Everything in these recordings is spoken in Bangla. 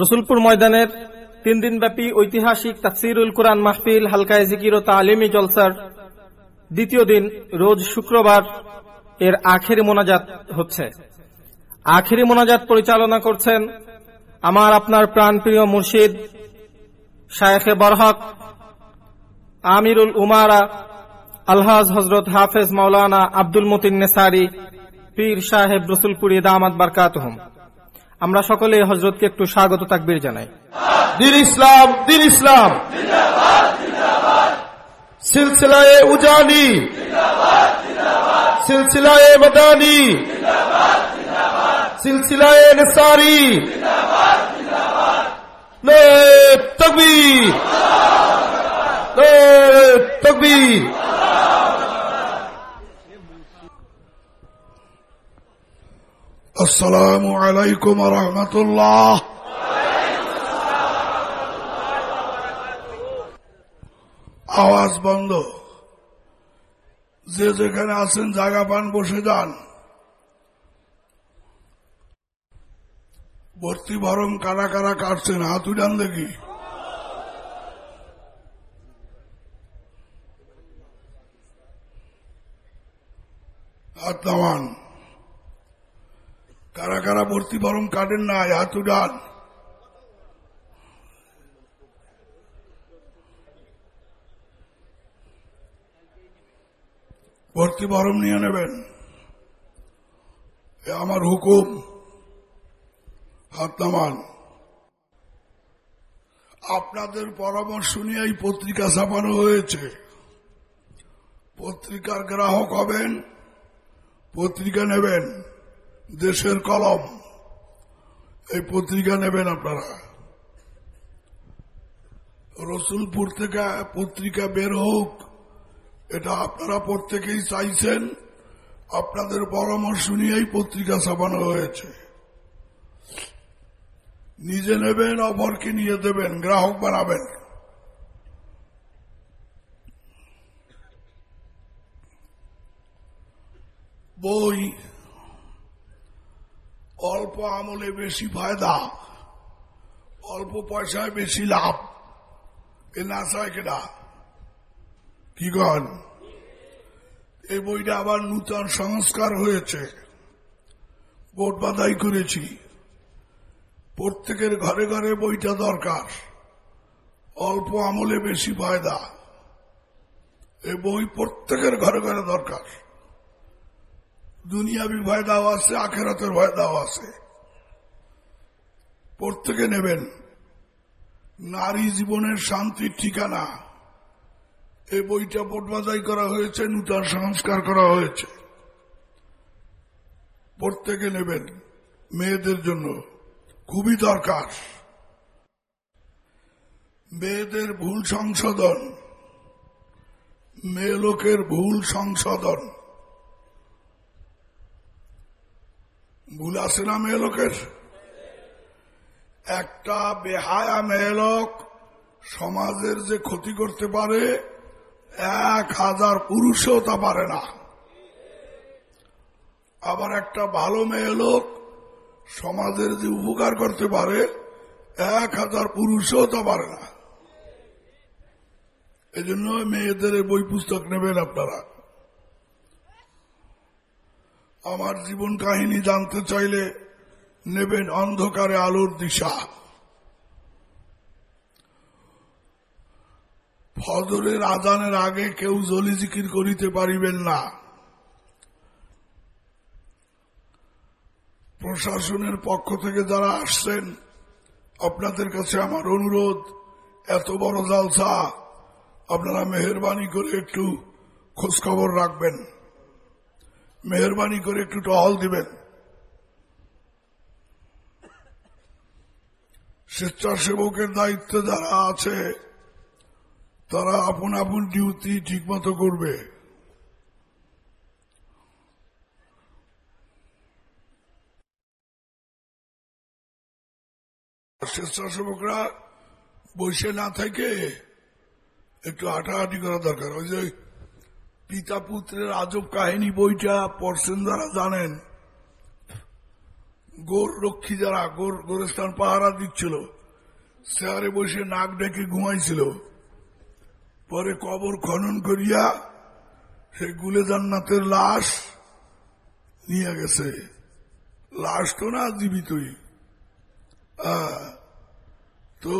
রসুলপুর ময়দানের তিন দিনব্যাপী ঐতিহাসিক তাফসিরুল কোরআন মাহফিল, হালকায় জিকির ও তালিমি জলসার দ্বিতীয় দিন রোজ শুক্রবার এর আখেরি মোনাজাত হচ্ছে। আখেরি মোনাজাত পরিচালনা করছেন আমার আপনার প্রাণপ্রিয় মুর্শিদ শায়েখে বরহক, আমিরুল উমারা, আলহাজ হজরত হাফেজ মাওলানা আব্দুল মতিন নেসারি, পীর সাহেব রসুলপুরি দামাত বারকাতহম। আমরা সকলে হজরতকে একটু স্বাগত তাকবির জানাই। দিন ইসলাম দিন ইসলাম। সিলসিলায় উজানি। সিলসিলায় মদানি। সিলসিলায় তকবীর। তকবীর। আসসালামু আলাইকুম রহমতুল্লাহ। আওয়াজ বন্ধ। যে যেখানে আছেন জায়গা পান, বসে যান। ভর্তি ভরম কারা কারা কাটছেন, হাত উঠান দেখি। হাত নামান। কারা কারা ভর্তি ভরম কাটেন না হাত উঠান। ভর্তি ভরম নিয়ে নেবেন। আমার হুকুম, হাত নামান। আপনাদের পরামর্শ নিয়ে এই পত্রিকা ছাপানো হয়েছে। পত্রিকার গ্রাহক হবেন, পত্রিকা নেবেন। দেশের কলম। এই পত্রিকা নেবেন আপনারা। রসুলপুর থেকে পত্রিকা বের হোক, এটা আপনারা প্রত্যেকেই চাইছেন। আপনাদের পরামর্শ নিয়েই পত্রিকা ছাপানো হয়েছে। নিজে নেবেন, অপরকে নিয়ে দেবেন, গ্রাহক বানাবেন। বই অল্প আমলে বেশি ফায়দা, অল্প পয়সায় বেশি লাভ। এ না চায় কেনা কি কন? এই বইটা আবার নূতন সংস্কার হয়েছে। বোট বাধাই করেছি। প্রত্যেকের ঘরে ঘরে বইটা দরকার। অল্প আমলে বেশি ফায়দা। এই বই প্রত্যেকের ঘরে ঘরে দরকার। দুনিয়াবি ফায়দাও আছে, আখেরাতের ফায়দাও আছে। প্রত্যেকে নেবেন। নারী জীবনের শান্তির ঠিকানা। এই বইটা বোটবাজাই করা হয়েছে, নূতন সংস্কার করা হয়েছে। প্রত্যেকে নেবেন। মেয়েদের জন্য খুবই দরকার। মেয়েদের ভুল সংশোধন। মেয়ে লোকের ভুল সংশোধন। ভুল আছে না মেয়ে লোকের একটা বেহায়া মেয়ে লোক সমাজের যে ক্ষতি করতে পারে, এক হাজার পুরুষও তা পারে না। আবার একটা ভালো মেয়ে লোক সমাজের যে উপকার করতে পারে, এক হাজার পুরুষও তা পারে না। এই জন্য মেয়েদের বই পুস্তক নেবেন আপনারা। আমার জীবন কাহিনী জানতে চাইলে নেবেন অন্ধকারে আলোর দিশা। ফজরের আজানের আগে কেউ জলি জিকির করিতে পারিবেন না। প্রশাসনের পক্ষ থেকে যারা আসছেন, আপনাদের কাছে আমার অনুরোধ, এত বড় জালসা, আপনারা মেহরবানি করে একটু খোঁজখবর রাখবেন। মেহরবানি করে একটু টহল দিবেন। স্বেচ্ছাসেবকের দায়িত্বে যারা আছে, তারা আপন আপন ডিউটি ঠিকমতো করবে। স্বেচ্ছাসেবকরা বসে না থেকে একটু হাঁটাহাঁটি করা দরকার। ওই যে পিতা পুত্রের আজব কাহিনী বইটা পড়ছেন যারা জানেন। গোর রক্ষী যারা, গোর, গোরস্থান পাহারা দিচ্ছিল চেয়ারে বসে নাক ডেকে ঘুমাইছিল। পরে কবর খনন করিয়া সেই গুলে জান্নাতের লাশ নিয়ে গেছে। লাশ তো না, জীবিতই। তো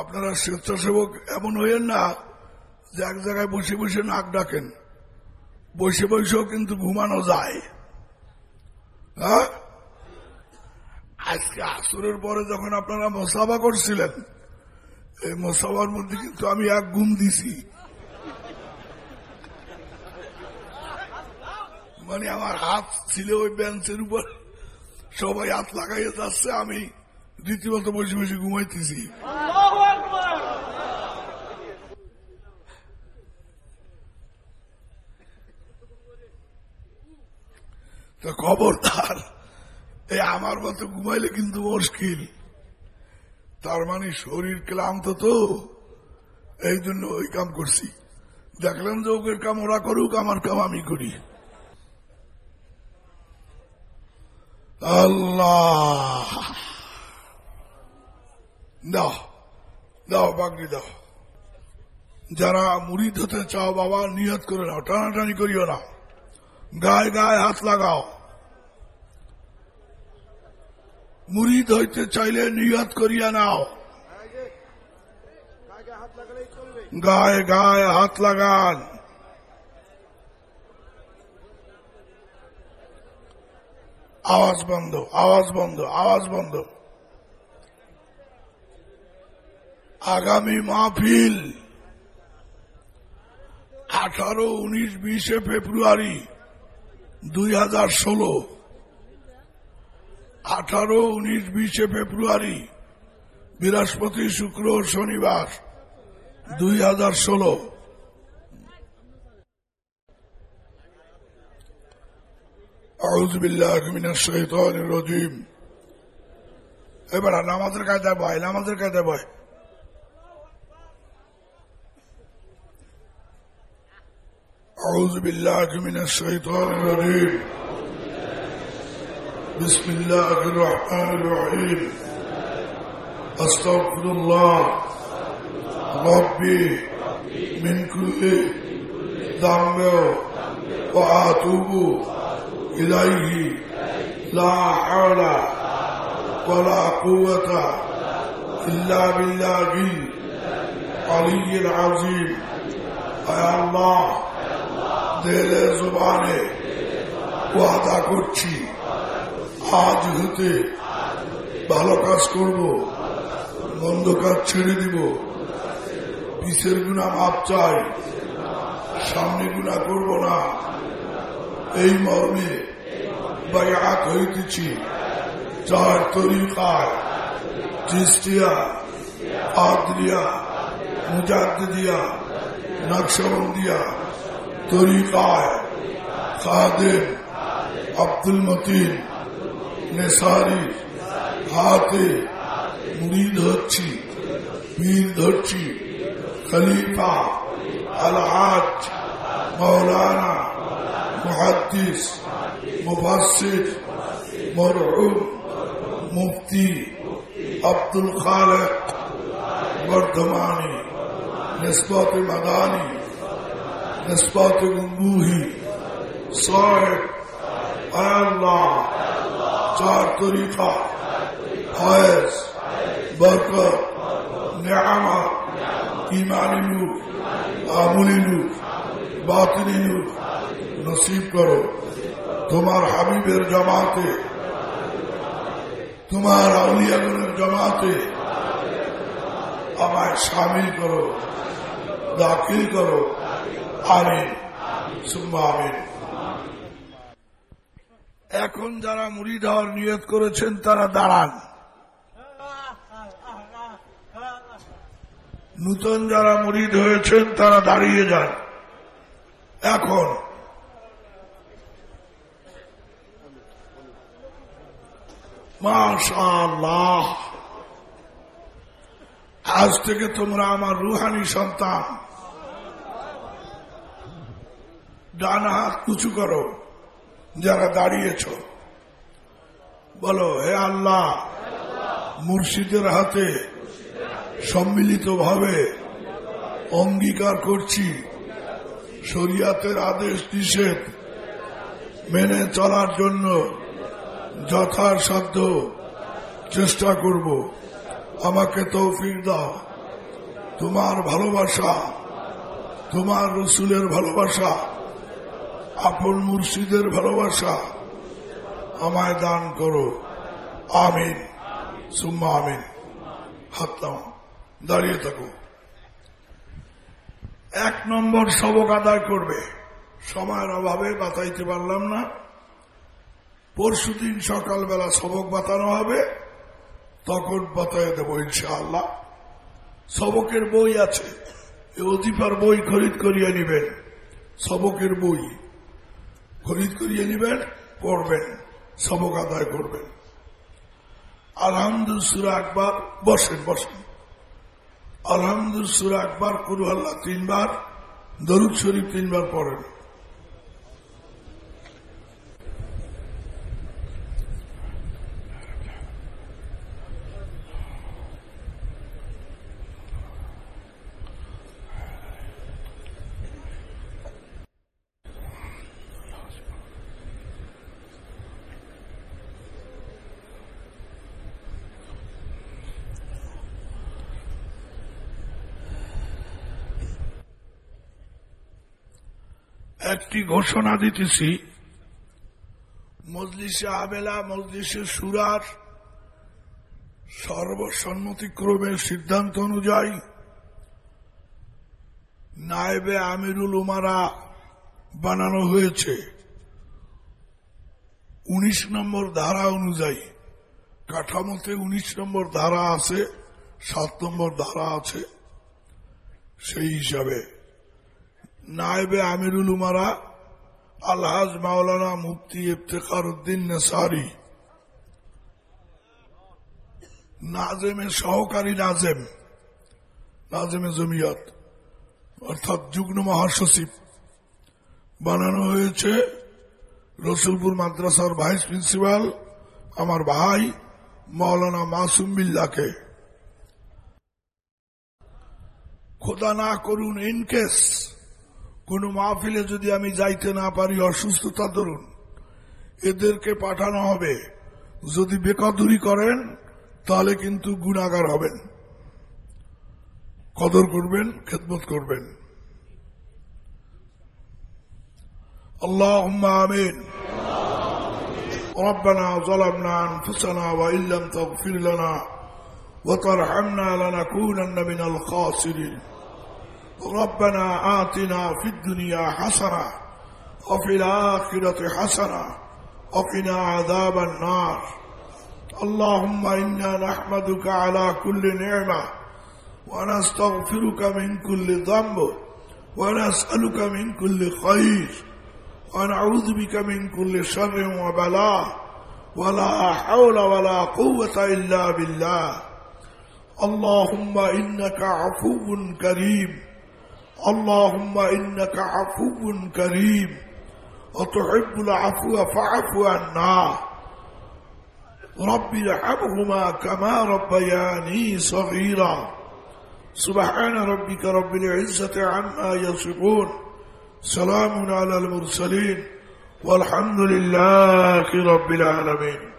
আপনারা স্বেচ্ছাসেবক এমন হইয়েন না এক জায়গায় বসে বসে নাক ডাকেন। বসে বসেও কিন্তু ঘুমানো যায়। হ্যাঁ? আজকে আসরের পরে যখন আপনারা মশাবা করছিলেন, এই মশাবার মধ্যে কিন্তু আমি এক ঘুম দিছি। মানে আমার হাত ছিল ওই বেঞ্চের উপর। সবাই হাত লাগাইয়ে যাচ্ছে, আমি রীতিমতো বসে বসে ঘুমাইতেছি। তো খবরদার এই আমার মতো ঘুমাইলে কিন্তু মুশকিল। তার মানে শরীর ক্লান্ত তো। এই জন্য ওই কাম করছি। দেখলাম যে ওদের কাম ওরা করুক, আমার কাম আমি করি। আল্লাহ! দাও দাও বাগড়ি দাও। যারা মুড়ি হতে চাও বাবা, নিয়ত করে নাও, টানাটানি করিও না। গায়ে গায়ে হাত লাগাও। মুরিদ হইতে চাইলে নিয়ত করিয়া নাও। গায়ে গায়ে হাত লাগান। আওয়াজ বন্ধ আওয়াজ বন্ধ আওয়াজ বন্ধ। আগামী মাহফিল আঠারো, উনিশ, বিশে ফেব্রুয়ারি। দুই হাজার ষোলো। আঠারো, উনিশ, বিশে ফেব্রুয়ারি, বৃহস্পতি, শুক্র, শনিবার, দুই হাজার ষোলো। এবার নামাজের কায়দায় বয়, নামাজের কায়দায় বয়। أعوذ بالله من الشيطان الرجيم. بسم الله الرحمن الرحيم. أستغفر الله ربي من كل ذنب وأتوب إليه. لا حول ولا قوة إلا بالله العلي العظيم. يا الله দিলে জবানে ওয়াদা করছি। আজ হতে ভালো কাজ করব মন্দ কাজ ছেড়ে দিব। পিসের গুণা মাপ চাই, সামনে গুণা করব না। এই মর্মে বায়াত হইতেছি। চার তরিকায় চিস্তিয়া আদ্রিয়া মুজাদ্দিয়া নকশবন্দিয়া طریقہ ہے۔ خادم عبد المتین نثاری ہاتھی مرید ہچی پیر ہچی خلیفہ، الحاج، مولانا، محدث مبصر مرحوم مفتی عبد الخالق بردمانی نسبت مدانی نستغفر الله صائب الله চার তরিকা ফয়েজ বরকত নেয়ামত ইমানি নূর আমলি নূর বাতিনি নূর নসিব করো তোমার হাবিবের জামাতে তোমার আউলিয়াগুনের জমাতে আমায় সামিল করো দাখিল করো এখন যারা মুড়ি দেওয়ার নিয়ত করেছেন, তারা দাঁড়ান। নূতন যারা মুরিদ হয়েছেন, তারা দাঁড়িয়ে যান। এখন। মাশাআল্লাহ। আজ থেকে তোমরা আমার রুহানি সন্তান। ডান হাত উঁচু করো, যারা দাঁড়িয়েছ। বলো, হে আল্লাহ, মুর্শিদের হাতে সম্মিলিতভাবে অঙ্গীকার করছি। শরিয়াতের আদেশ নিষেধ মেনে চলার জন্য যথাসাধ্য চেষ্টা করব। আমাকে তৌফিক দাও। তোমার ভালোবাসা, তোমার রসুলের ভালোবাসা আপন মুর্শিদের ভালোবাসা আমায় দান করো। আমিন। সুম্মা আমিন। হাত দাঁড়িয়ে থাকো। এক নম্বর সবক আদায় করবে। সময়ের অভাবে বাতাইতে পারলাম না। পরশুদিন সকালবেলা সবক বাতানো হবে। তখন বাতায় দেবো ইনশাআল্লাহ। সবকের বই আছে। অধিপার বই খরিদ করিয়া নিবেন। সবকের বই খরিদ করিয়ে নেবেন পড়বেন সবক আদায় করবেন। আলহামদুল সুরা একবার বসেন বসেন। আলহামদুল সুরা একবার কুরু আল্লাহ তিনবার, দরুদ শরীফ তিনবার পড়েন। একটি ঘোষণা দিতেছি। মজলিসে আবেলা মজলিসে সুরার সর্বসম্মতিক্রমের সিদ্ধান্ত অনুযায়ী নায়েবে আমিরুল উমারা বানানো হয়েছে। উনিশ নম্বর ধারা অনুযায়ী কাঠামোতে উনিশ নম্বর ধারা আছে, সাত নম্বর ধারা আছে, সেই হিসাবে নায়েবে আমিরুল উমারা, আলহাজ মাওলানা মুফতি ইফতেখার উদ্দিন নেসারি। নাজেমের সহকারী নাজেম, নাজেমে জমিয়ত, অর্থাৎ যুগ্ম মহাসচিব। বানানো হয়েছে রসুলপুর মাদ্রাসার ভাইস প্রিন্সিপাল, আমার ভাই মৌলানা মাসুম বিল্লাকে। খোদা না করুন ইনকেস কোন মাহফিলে যদি আমি যাইতে না পারি অসুস্থতা ধরুন এদেরকে পাঠানো হবে যদি বেকদুরি করেন তাহলে কিন্তু গুণাগার হবেন কদর করবেন খেদমত করবেন اللهم آمين ربنا ظلمنا أنفسنا وإن لم تغفر لنا وترحمنا لنكونن من الخاسرين ربنا آتنا في الدنيا حسنة وفي الآخرة حسنة وقنا عذاب النار. اللهم إنا نحمدك على كل نعمة ونستغفرك من كل ذنب ونسألك من كل خير ونعوذ بك من كل شر وبلاء. ولا حول ولا قوة إلا بالله. اللهم إنك عفو كريم. اللهم إنك عفو كريم. وتحب العفو فاعف عنا. رب ارحمهما كما ربياني صغيرا. سبحان ربك رب العزة عما يصفون. سلام على المرسلين. والحمد لله رب العالمين.